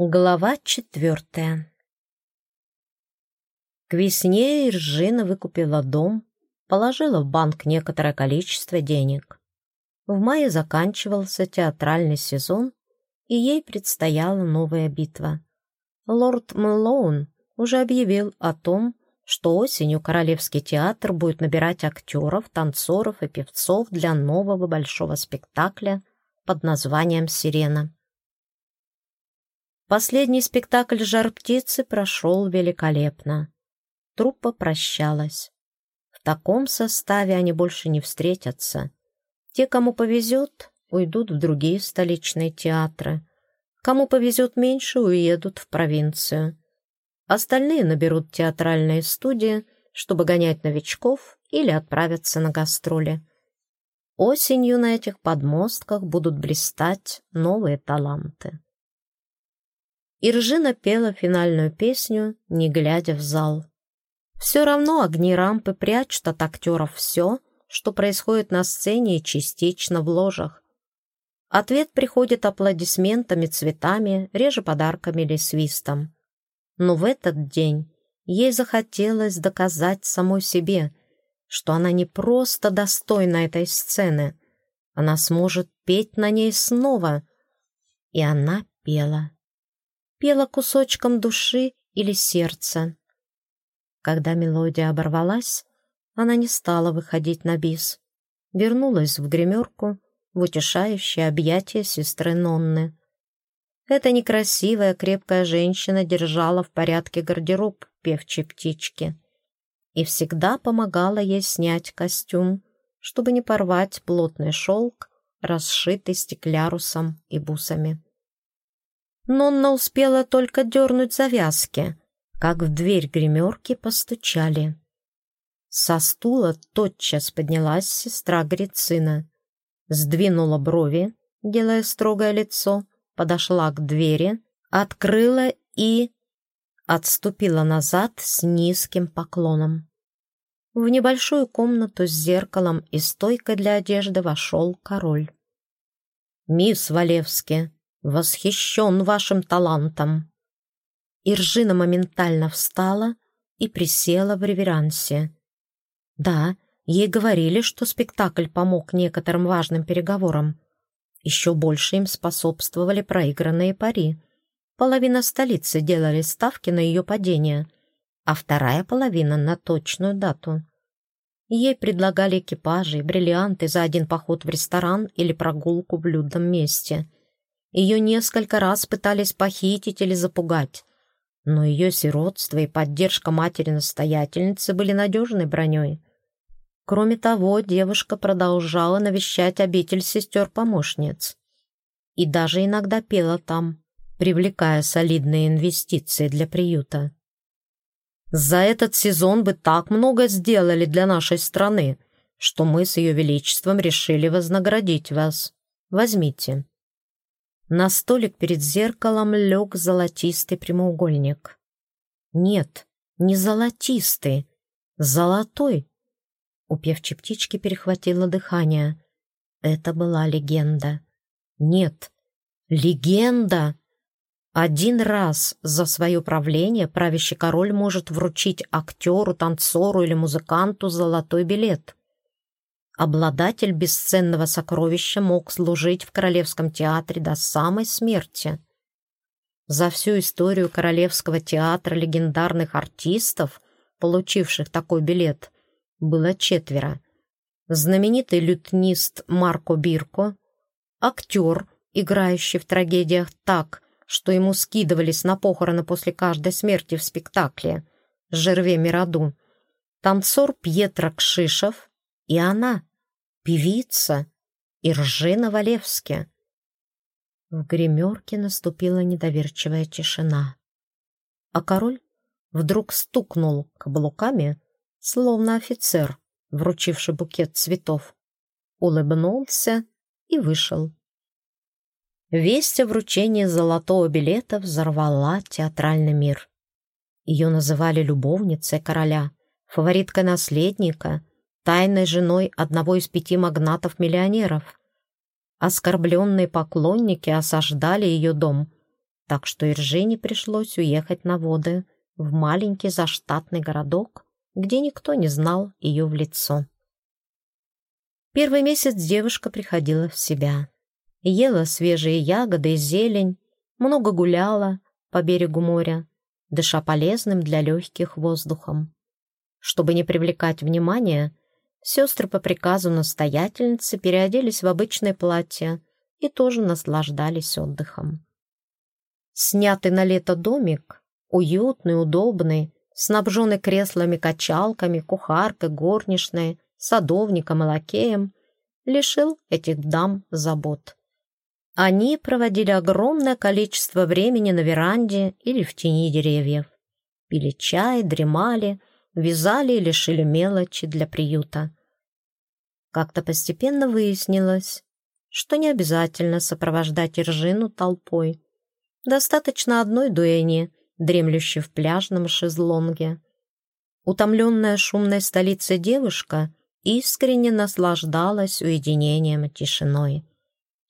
Глава четвертая К весне Иржина выкупила дом, положила в банк некоторое количество денег. В мае заканчивался театральный сезон, и ей предстояла новая битва. Лорд Мэлоун уже объявил о том, что осенью Королевский театр будет набирать актеров, танцоров и певцов для нового большого спектакля под названием «Сирена». Последний спектакль «Жар птицы» прошел великолепно. Труппа прощалась. В таком составе они больше не встретятся. Те, кому повезет, уйдут в другие столичные театры. Кому повезет меньше, уедут в провинцию. Остальные наберут театральные студии, чтобы гонять новичков или отправятся на гастроли. Осенью на этих подмостках будут блистать новые таланты. Иржина пела финальную песню, не глядя в зал. Все равно огни рампы прячут от актеров все, что происходит на сцене и частично в ложах. Ответ приходит аплодисментами, цветами, реже подарками или свистом. Но в этот день ей захотелось доказать самой себе, что она не просто достойна этой сцены, она сможет петь на ней снова. И она пела пела кусочком души или сердца. Когда мелодия оборвалась, она не стала выходить на бис. Вернулась в гримерку, в утешающее объятие сестры Нонны. Эта некрасивая, крепкая женщина держала в порядке гардероб певчей птички и всегда помогала ей снять костюм, чтобы не порвать плотный шелк, расшитый стеклярусом и бусами. Нонна успела только дернуть завязки, как в дверь гримерки постучали. Со стула тотчас поднялась сестра Грицина, сдвинула брови, делая строгое лицо, подошла к двери, открыла и... отступила назад с низким поклоном. В небольшую комнату с зеркалом и стойкой для одежды вошел король. «Мисс Валевски, восхищен вашим талантом». Иржина моментально встала и присела в реверансе. Да, ей говорили, что спектакль помог некоторым важным переговорам. Еще больше им способствовали проигранные пари. Половина столицы делали ставки на ее падение, а вторая половина — на точную дату. Ей предлагали экипажи и бриллианты за один поход в ресторан или прогулку в людном месте — ее несколько раз пытались похитить или запугать, но ее сиротство и поддержка матери-настоятельницы были надежной броней. Кроме того, девушка продолжала навещать обитель сестер-помощниц и даже иногда пела там, привлекая солидные инвестиции для приюта. «За этот сезон вы так много сделали для нашей страны, что мы с Ее Величеством решили вознаградить вас. Возьмите». На столик перед зеркалом лег золотистый прямоугольник. Нет, не золотистый, золотой. У певчей птички перехватило дыхание. Это была легенда. Нет, легенда! Один раз за свое правление правящий король может вручить актеру, танцору или музыканту золотой билет. Обладатель бесценного сокровища мог служить в Королевском театре до самой смерти. За всю историю Королевского театра легендарных артистов, получивших такой билет, было четверо. Знаменитый лютнист Марко Бирко, актер, играющий в трагедиях так, что ему скидывались на похороны после каждой смерти в спектакле «Жерве Мираду», танцор Пьетро Кшишев и она, певица Иржина Валевски. В гримерке наступила недоверчивая тишина. А король вдруг стукнул каблуками, словно офицер, вручивший букет цветов, улыбнулся и вышел. Весть о вручении золотого билета взорвала театральный мир. Ее называли любовницей короля, фавориткой наследника, тайной женой одного из пяти магнатов-миллионеров. Оскорбленные поклонники осаждали ее дом, так что Иржине пришлось уехать на воды в маленький заштатный городок, где никто не знал ее в лицо. Первый месяц девушка приходила в себя. Ела свежие ягоды и зелень, много гуляла по берегу моря, дыша полезным для легких воздухом. Чтобы не привлекать внимания, сестры по приказу настоятельницы переоделись в обычное платье и тоже наслаждались отдыхом. Снятый на лето домик, уютный, удобный, снабженный креслами-качалками, кухаркой, горничной, садовником и лакеем, лишил этих дам забот. Они проводили огромное количество времени на веранде или в тени деревьев. Пили чай, дремали, вязали или шили мелочи для приюта. Как-то постепенно выяснилось, что не обязательно сопровождать Иржину толпой. Достаточно одной дуэни, дремлющей в пляжном шезлонге. Утомленная шумной столицей девушка искренне наслаждалась уединением и тишиной.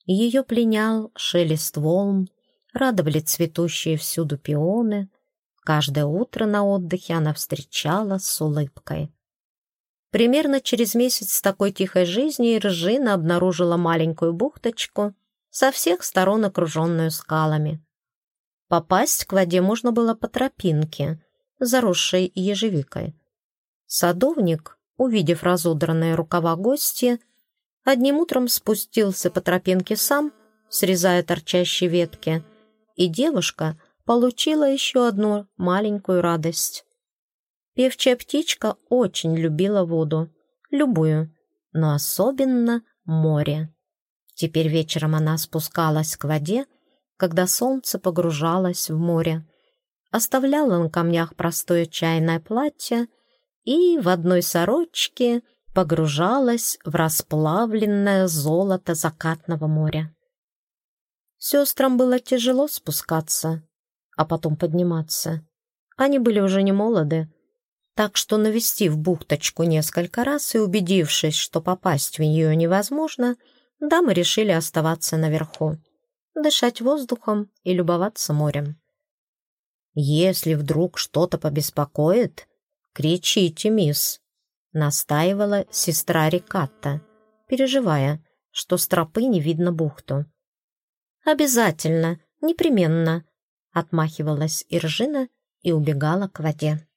Ее пленял шелест волн, радовали цветущие всюду пионы. Каждое утро на отдыхе она встречала с улыбкой. Примерно через месяц такой тихой жизни Иржина обнаружила маленькую бухточку, со всех сторон окруженную скалами. Попасть к воде можно было по тропинке, заросшей ежевикой. Садовник, увидев разодранные рукава гостя, Одним утром спустился по тропинке сам, срезая торчащие ветки, и девушка получила еще одну маленькую радость. Певчая птичка очень любила воду, любую, но особенно море. Теперь вечером она спускалась к воде, когда солнце погружалось в море, оставляла на камнях простое чайное платье и в одной сорочке — погружалась в расплавленное золото закатного моря. Сестрам было тяжело спускаться, а потом подниматься. Они были уже не молоды, так что, навестив бухточку несколько раз и убедившись, что попасть в нее невозможно, дамы решили оставаться наверху, дышать воздухом и любоваться морем. «Если вдруг что-то побеспокоит, кричите, мисс», настаивала сестра Рикатта, переживая, что с тропы не видно бухту. «Обязательно, непременно», — отмахивалась Иржина и убегала к воде.